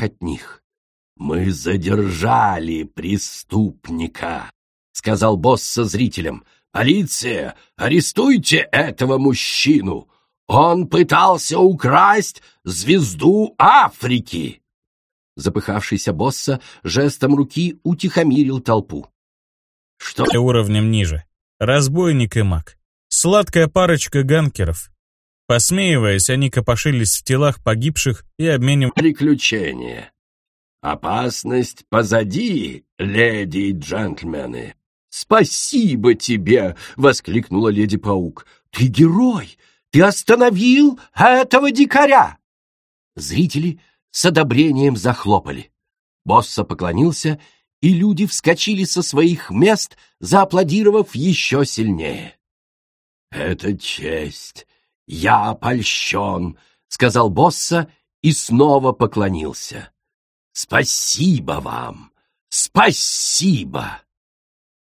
от них. «Мы задержали преступника», — сказал босс со зрителем. «Полиция, арестуйте этого мужчину! Он пытался украсть звезду Африки!» Запыхавшийся босса жестом руки утихомирил толпу. «Что?» Уровнем ниже. Разбойник и маг. Сладкая парочка ганкеров. Посмеиваясь, они копошились в телах погибших и обменивались... «Приключения. Опасность позади, леди и джентльмены!» «Спасибо тебе!» — воскликнула леди-паук. «Ты герой! Ты остановил этого дикаря!» Зрители с одобрением захлопали. Босса поклонился, и люди вскочили со своих мест, зааплодировав еще сильнее. «Это честь! Я опольщен!» — сказал Босса и снова поклонился. «Спасибо вам! Спасибо!»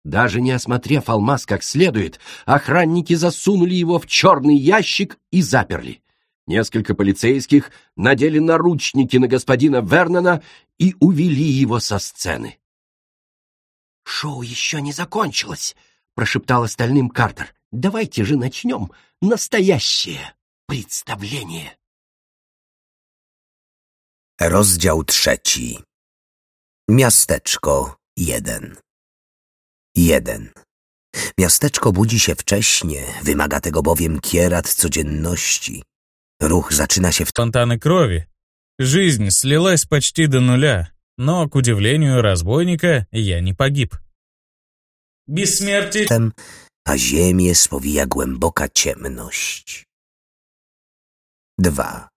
Даже не осмотрев алмаз как следует, охранники засунули его в черный ящик и заперли. Несколько полицейских надели наручники на господина Вернона и увели его со сцены. «Шоу еще не закончилось», — прошептал остальным Картер. «Давайте же начнем настоящее представление». Rozdział trzeci. Miasteczko jeden. Jeden. Miasteczko budzi się wcześnie, wymaga tego bowiem kierat codzienności. Ruch zaczyna się w... Фонтаны крови. Жизнь слилась почти до нуля, но, к удивлению разбойника, я не погиб. Бессмертие... Tem, a ziemię spowija głęboka ciemność. Dwa.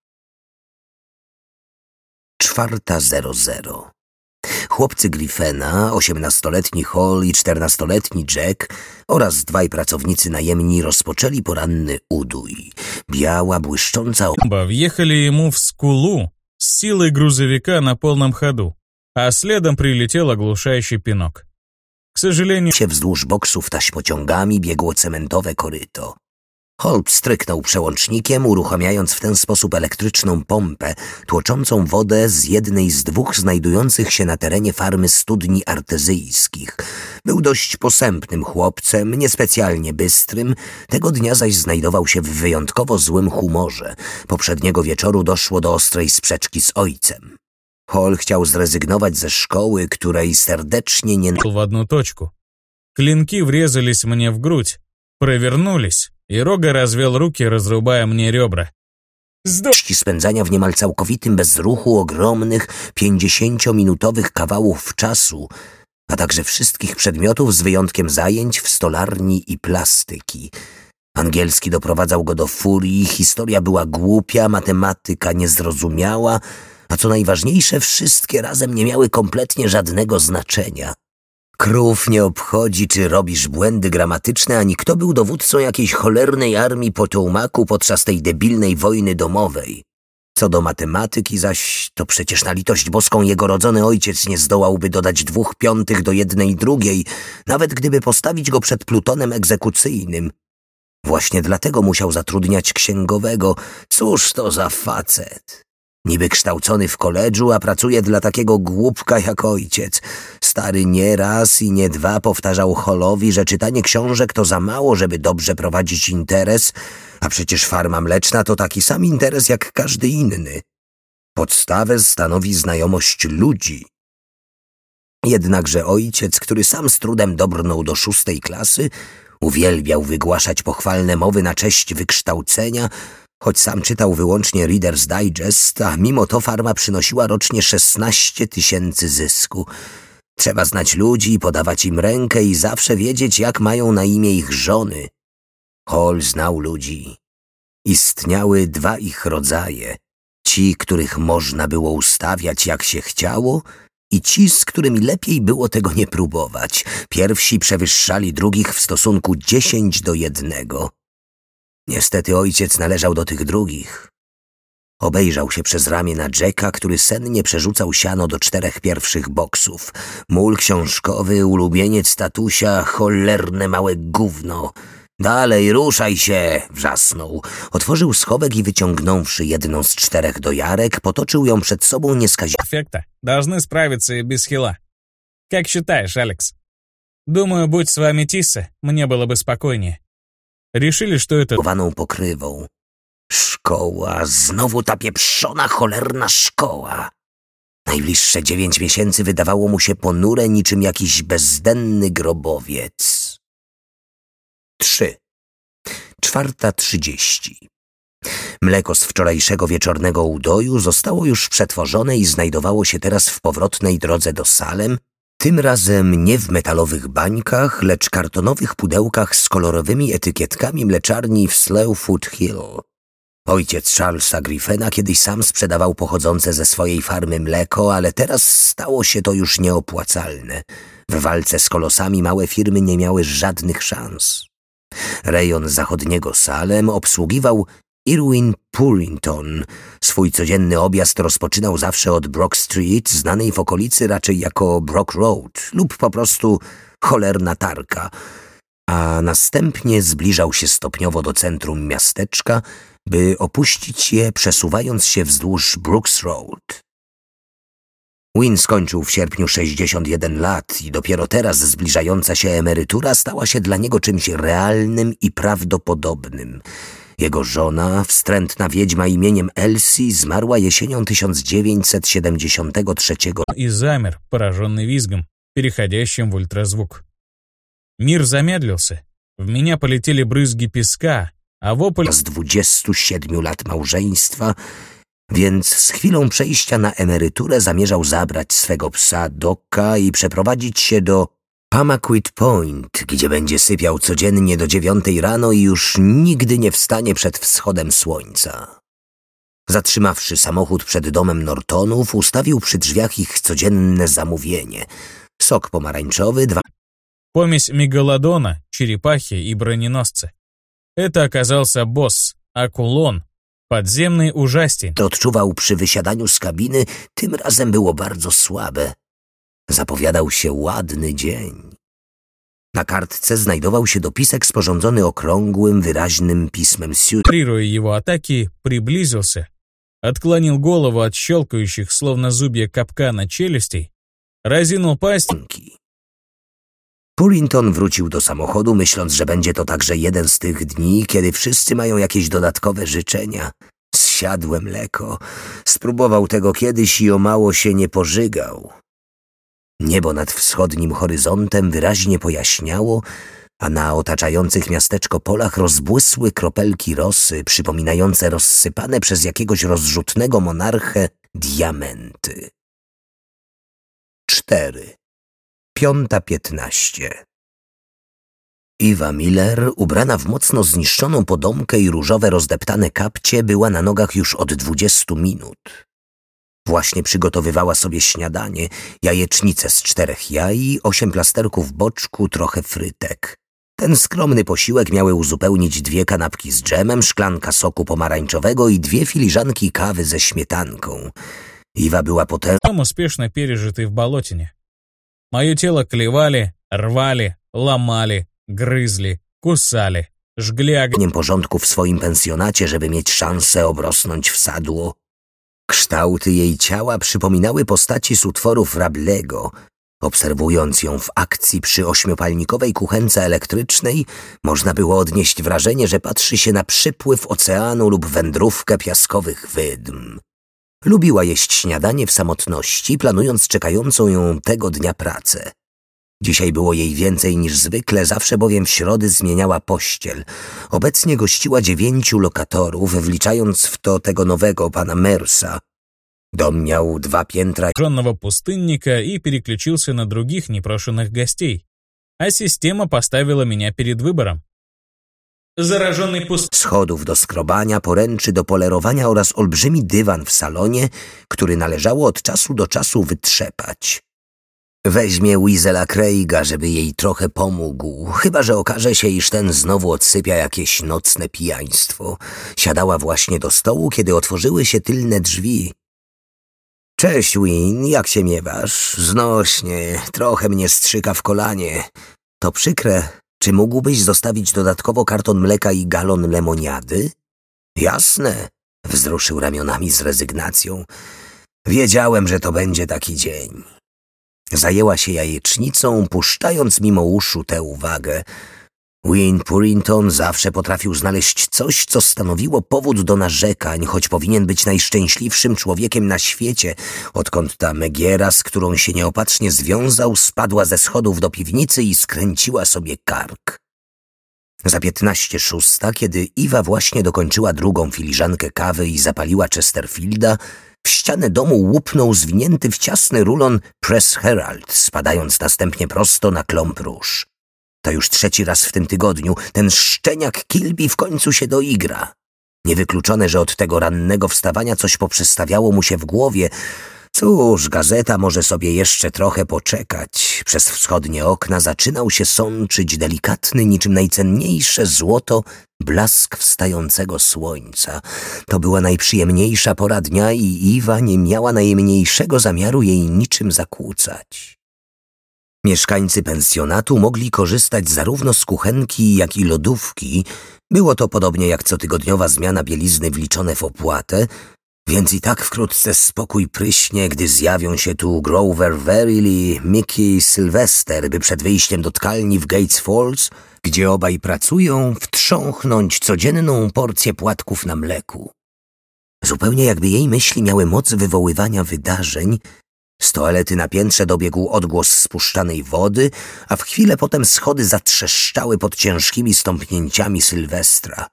Czwarta zero zero. Chłopcy Griffena, osiemnastoletni Hall i czternastoletni Jack oraz dwaj pracownicy najemni rozpoczęli poranny udój. Biała, błyszcząca Бомба въехали ему в скулу с силой грузовика на полном ходу, а следом прилетел оглушающий пинок. К сожалению, się wzdłuż boksów taśmociągami biegło cementowe koryto. Holt stryknął przełącznikiem, uruchamiając w ten sposób elektryczną pompę, tłoczącą wodę z jednej z dwóch znajdujących się na terenie farmy studni artezyjskich. Był dość posępnym chłopcem, niespecjalnie bystrym, tego dnia zaś znajdował się w wyjątkowo złym humorze. Poprzedniego wieczoru doszło do ostrej sprzeczki z ojcem. Hall chciał zrezygnować ze szkoły, której serdecznie nie в одну точку. Клинки врезались мне в грудь, провернулись, и Рога развел руки, разрубая мне ребра. Dość spędzania w niemal całkowitym bezruchu ogromnych, pięćdziesięciominutowych kawałów czasu, a także wszystkich przedmiotów z wyjątkiem zajęć w stolarni i plastyki. Angielski doprowadzał go do furii, historia była głupia, matematyka niezrozumiała, a co najważniejsze, wszystkie razem nie miały kompletnie żadnego znaczenia. Krów nie obchodzi, czy robisz błędy gramatyczne, ani kto był dowódcą jakiejś cholernej armii Potołmaku podczas tej debilnej wojny domowej. Co do matematyki zaś, to przecież na litość boską jego rodzony ojciec nie zdołałby dodać dwóch piątych do jednej drugiej, nawet gdyby postawić go przed plutonem egzekucyjnym. Właśnie dlatego musiał zatrudniać księgowego. Cóż to za facet? Niby kształcony w koledżu, a pracuje dla takiego głupka jak ojciec. Stary nie raz i nie dwa powtarzał Holowi, że czytanie książek to za mało, żeby dobrze prowadzić interes, a przecież farma mleczna to taki sam interes jak każdy inny. Podstawę stanowi znajomość ludzi. Jednakże ojciec, który sam z trudem dobrnął do szóstej klasy, uwielbiał wygłaszać pochwalne mowy na cześć wykształcenia, choć sam czytał wyłącznie Reader's Digest, a mimo to farma przynosiła rocznie 16 tysięcy zysku. Trzeba znać ludzi, podawać im rękę i zawsze wiedzieć, jak mają na imię ich żony. Hall znał ludzi. Istniały dwa ich rodzaje. Ci, których można było ustawiać jak się chciało i ci, z którymi lepiej było tego nie próbować. Pierwsi przewyższali drugich w stosunku dziesięć do jednego. Niestety ojciec należał do tych drugich. Obejrzał się przez ramię na Jacka, który sennie przerzucał siano do czterech pierwszych boksów. Mól książkowy, ulubieniec tatusia, cholerne małe gówno. Dalej, ruszaj się! wrzasnął. Otworzył schowek i wyciągnąwszy jedną z czterech dojarek, potoczył ją przed sobą nieskazitelnie. Перфекта. Должны справиться и без хила. Как считаешь, Алекс? Думаю, будь с вами Тисса, мне было бы спокойнее. Решили, что это... pokrywą. Szkoła, znowu ta pieprzona, cholerna szkoła. Najbliższe dziewięć miesięcy wydawało mu się ponure niczym jakiś bezdenny grobowiec. Trzy. Czwarta trzydzieści. Mleko z wczorajszego wieczornego udoju zostało już przetworzone i znajdowało się teraz w powrotnej drodze do Salem, tym razem nie w metalowych bańkach, lecz kartonowych pudełkach z kolorowymi etykietkami mleczarni w Slowfoot Hill. Ojciec Charlesa Griffena kiedyś sam sprzedawał pochodzące ze swojej farmy mleko, ale teraz stało się to już nieopłacalne. W walce z kolosami małe firmy nie miały żadnych szans. Rejon zachodniego Salem obsługiwał Irwin Purrington. Swój codzienny objazd rozpoczynał zawsze od Brock Street, znanej w okolicy raczej jako Brock Road lub po prostu cholerna tarka, a następnie zbliżał się stopniowo do centrum miasteczka, by opuścić je przesuwając się wzdłuż Brooks Road. Win skończył w sierpniu 61 lat i dopiero teraz zbliżająca się emerytura stała się dla niego czymś realnym i prawdopodobnym. Jego żona, wstrętna wiedźma imieniem Elsie, zmarła jesienią 1973 И замер, пораженный визгом, переходящим в ультразвук. Мир замедлился. В меня полетели брызги песка, а вопль... z 27 lat małżeństwa więc z chwilą przejścia na emeryturę zamierzał zabrać swego psa Doka i przeprowadzić się do Pamaquid Point, gdzie będzie sypiał codziennie do dziewiątej rano i już nigdy nie wstanie przed wschodem słońca. Zatrzymawszy samochód przed domem Nortonów, ustawił przy drzwiach ich codzienne zamówienie. Sok pomarańczowy, dwa Помесь мегалодона, черепахи и броненосца. Это оказался босс, Акулон, подземный ужастин. to odczuwał przy wysiadaniu z kabiny, tym razem było bardzo słabe. Zapowiadał się ładny dzień. Na kartce znajdował się dopisek sporządzony okrągłym, wyraźnym pismem Sue. Парируя его атаки, приблизился, отклонил голову от щелкающих, словно зубья капкана челюстей, разинул пасть Pullington wrócił do samochodu, myśląc, że będzie to także jeden z tych dni, kiedy wszyscy mają jakieś dodatkowe życzenia. Zsiadłe mleko. Spróbował tego kiedyś i o mało się nie pożygał. Niebo nad wschodnim horyzontem wyraźnie pojaśniało, a na otaczających miasteczko polach rozbłysły kropelki rosy, przypominające rozsypane przez jakiegoś rozrzutnego monarchę diamenty. Cztery. Piąta piętnaście. Ewa Miller, ubrana w mocno zniszczoną podomkę i różowe rozdeptane kapcie, była na nogach już od dwudziestu minut. Właśnie przygotowywała sobie śniadanie, jajecznicę z czterech jaj, osiem plasterków boczku, trochę frytek. Ten skromny posiłek miały uzupełnić dwie kanapki z dżemem, szklanka soku pomarańczowego i dwie filiżanki kawy ze śmietanką. Iwa była potem Там успешно пережитый в болотине. Мое тело клевали, рвали, ломали, грызли, кусали, жгли огнем. dniem porządku w swoim pensjonacie, żeby mieć szansę obrosnąć w sadło. Kształty jej ciała przypominały postaci z utworów Rablego. Obserwując ją w akcji przy ośmiopalnikowej kuchence elektrycznej, można było odnieść wrażenie, że patrzy się na przypływ oceanu lub wędrówkę piaskowych wydm. Lubiła jeść śniadanie w samotności, planując czekającą ją tego dnia pracę. Dzisiaj było jej więcej niż zwykle, zawsze bowiem w środy zmieniała pościel. Obecnie gościła dziewięciu lokatorów, wliczając w to tego nowego pana Mersa. Dom miał dwa piętra Жженного пустынника и переключился на других непрошенных гостей. А система поставила меня перед выбором. Зараженный пуст... schodów do skrobania, poręczy do polerowania oraz olbrzymi dywan w salonie, który należało od czasu do czasu wytrzepać. Weźmie Weasela Craiga, żeby jej trochę pomógł, chyba że okaże się, iż ten znowu odsypia jakieś nocne pijaństwo. Siadała właśnie do stołu, kiedy otworzyły się tylne drzwi. Cześć, Win, jak się miewasz? Znośnie, trochę mnie strzyka w kolanie. To przykre, Czy mógłbyś zostawić dodatkowo karton mleka i galon lemoniady? Jasne, wzruszył ramionami z rezygnacją. Wiedziałem, że to będzie taki dzień. Zajęła się jajecznicą, puszczając mimo uszu tę uwagę. Win Purinton zawsze potrafił znaleźć coś, co stanowiło powód do narzekań, choć powinien być najszczęśliwszym człowiekiem na świecie, odkąd ta Megiera, z którą się nieopatrznie związał, spadła ze schodów do piwnicy i skręciła sobie kark. Za piętnaście szósta, kiedy Iwa właśnie dokończyła drugą filiżankę kawy i zapaliła Chesterfielda, w ścianę domu łupnął zwinięty w ciasny rulon Press Herald, spadając następnie prosto na klomp róż. To już trzeci raz w tym tygodniu ten szczeniak Kilby w końcu się doigra. Niewykluczone, że od tego rannego wstawania coś poprzestawiało mu się w głowie. Cóż, gazeta może sobie jeszcze trochę poczekać. Przez wschodnie okna zaczynał się sączyć delikatny, niczym najcenniejsze złoto, blask wstającego słońca. To była najprzyjemniejsza pora dnia i Iwa nie miała najmniejszego zamiaru jej niczym zakłócać. Mieszkańcy pensjonatu mogli korzystać zarówno z kuchenki, jak i lodówki. Było to podobnie jak cotygodniowa zmiana bielizny wliczone w opłatę, więc i tak wkrótce spokój pryśnie, gdy zjawią się tu Grover Verily, Mickey i Sylvester, by przed wyjściem do tkalni w Gates Falls, gdzie obaj pracują, wtrząchnąć codzienną porcję płatków na mleku. Zupełnie jakby jej myśli miały moc wywoływania wydarzeń, z toalety na piętrze dobiegł odgłos spuszczanej wody, a w chwilę potem schody zatrzeszczały pod ciężkimi stąpnięciami Sylwestra.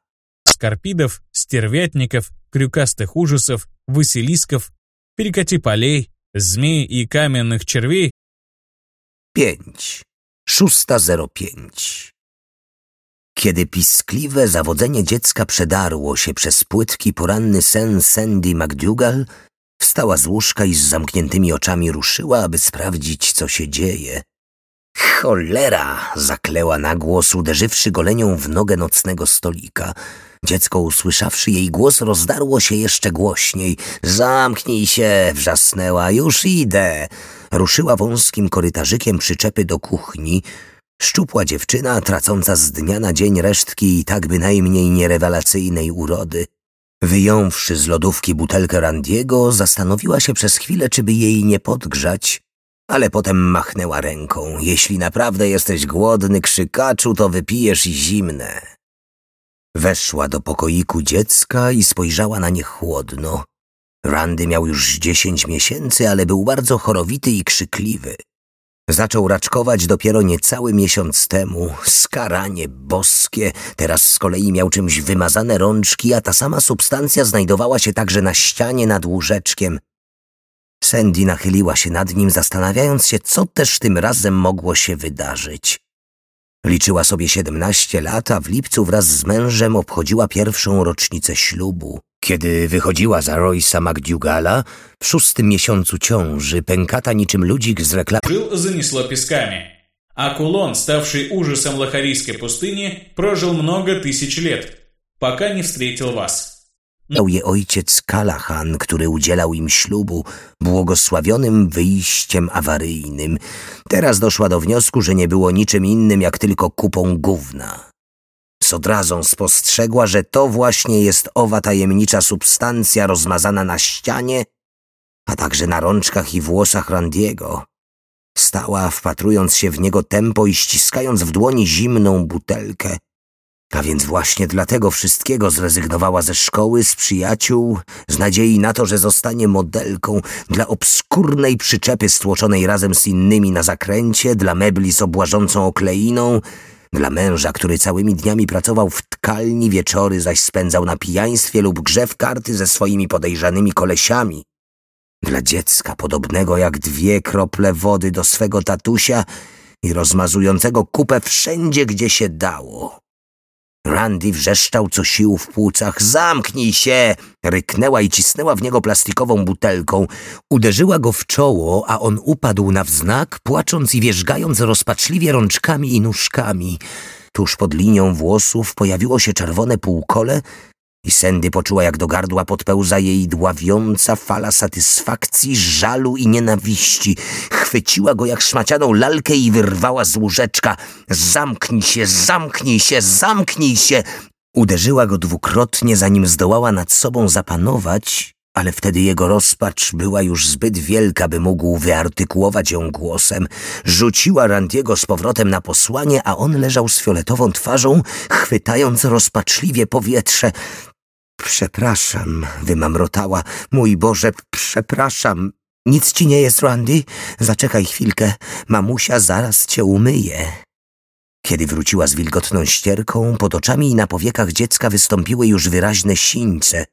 Skarpidow, Stierwietnikow крюкастых ужасов, василисков, перекати полей, змей и каменных червей. Pięć. Szósta zero pięć. Kiedy piskliwe zawodzenie dziecka przedarło się przez płytki poranny sen Sandy McDougall, Wstała z łóżka i z zamkniętymi oczami ruszyła, aby sprawdzić, co się dzieje. Cholera! zakleła na głos, uderzywszy golenią w nogę nocnego stolika. Dziecko, usłyszawszy jej głos, rozdarło się jeszcze głośniej. Zamknij się! wrzasnęła. Już idę! Ruszyła wąskim korytarzykiem przyczepy do kuchni. Szczupła dziewczyna, tracąca z dnia na dzień resztki i tak bynajmniej nierewelacyjnej urody. Wyjąwszy z lodówki butelkę Randiego, zastanowiła się przez chwilę, czy by jej nie podgrzać, ale potem machnęła ręką. Jeśli naprawdę jesteś głodny, krzykaczu, to wypijesz i zimne. Weszła do pokoiku dziecka i spojrzała na nie chłodno. Randy miał już dziesięć miesięcy, ale był bardzo chorowity i krzykliwy. Zaczął raczkować dopiero niecały miesiąc temu. Skaranie boskie. Teraz z kolei miał czymś wymazane rączki, a ta sama substancja znajdowała się także na ścianie nad łóżeczkiem. Sandy nachyliła się nad nim, zastanawiając się, co też tym razem mogło się wydarzyć. Liczyła sobie siedemnaście lat, a w lipcu wraz z mężem obchodziła pierwszą rocznicę ślubu. Kiedy wychodziła za Roysa McDougalla, w szóstym miesiącu ciąży, pękata niczym ludzik z reklamy... Жил занесло песками. А Кулон, ставший ужасом лохарийской пустыни, прожил много тысяч лет, пока не встретил вас. Miał je ojciec Kalachan, który udzielał im ślubu, błogosławionym wyjściem awaryjnym. Teraz doszła do wniosku, że nie było niczym innym jak tylko kupą gówna. Z odrazą spostrzegła, że to właśnie jest owa tajemnicza substancja rozmazana na ścianie, a także na rączkach i włosach Randiego. Stała, wpatrując się w niego tempo i ściskając w dłoni zimną butelkę. A więc właśnie dlatego wszystkiego zrezygnowała ze szkoły, z przyjaciół, z nadziei na to, że zostanie modelką dla obskurnej przyczepy stłoczonej razem z innymi na zakręcie, dla mebli z obłażącą okleiną, dla męża, który całymi dniami pracował w tkalni, wieczory zaś spędzał na pijaństwie lub grze w karty ze swoimi podejrzanymi kolesiami. Dla dziecka podobnego jak dwie krople wody do swego tatusia i rozmazującego kupę wszędzie, gdzie się dało. Randy wrzeszczał co sił w płucach. Zamknij się! Ryknęła i cisnęła w niego plastikową butelką. Uderzyła go w czoło, a on upadł na wznak, płacząc i wierzgając rozpaczliwie rączkami i nóżkami. Tuż pod linią włosów pojawiło się czerwone półkole I Sandy poczuła, jak do gardła podpełza jej dławiąca fala satysfakcji, żalu i nienawiści. Chwyciła go jak szmacianą lalkę i wyrwała z łóżeczka. Zamknij się, zamknij się, zamknij się! Uderzyła go dwukrotnie, zanim zdołała nad sobą zapanować, ale wtedy jego rozpacz była już zbyt wielka, by mógł wyartykułować ją głosem. Rzuciła Randiego z powrotem na posłanie, a on leżał z fioletową twarzą, chwytając rozpaczliwie powietrze. Przepraszam, wymamrotała. Mój Boże, przepraszam. Nic ci nie jest, Randy? Zaczekaj chwilkę. Mamusia zaraz cię umyje. Kiedy wróciła z wilgotną ścierką, pod oczami i na powiekach dziecka wystąpiły już wyraźne sińce.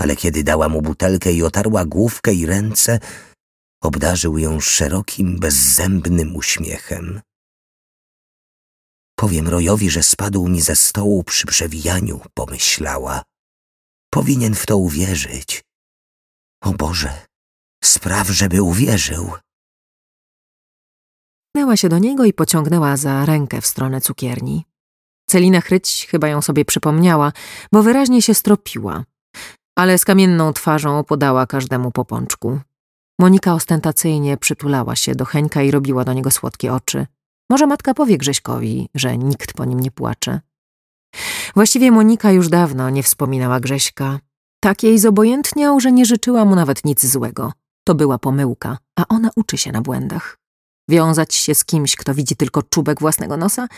Ale kiedy dała mu butelkę i otarła główkę i ręce, obdarzył ją szerokim, bezzębnym uśmiechem. Powiem Rojowi, że spadł mi ze stołu przy przewijaniu, pomyślała. Powinien w to uwierzyć. O Boże, spraw, żeby uwierzył. Pchnęła się do niego i pociągnęła za rękę w stronę cukierni. Celina Chryć chyba ją sobie przypomniała, bo wyraźnie się stropiła, ale z kamienną twarzą podała każdemu po pączku. Monika ostentacyjnie przytulała się do Heńka i robiła do niego słodkie oczy. Może matka powie Grześkowi, że nikt po nim nie płacze. Właściwie Monika już dawno nie wspominała Grześka. Tak jej zobojętniał, że nie życzyła mu nawet nic złego. To była pomyłka, a ona uczy się na błędach. Wiązać się z kimś, kto widzi tylko czubek własnego nosa?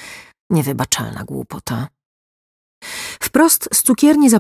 Niewybaczalna głupota. Wprost z cukierni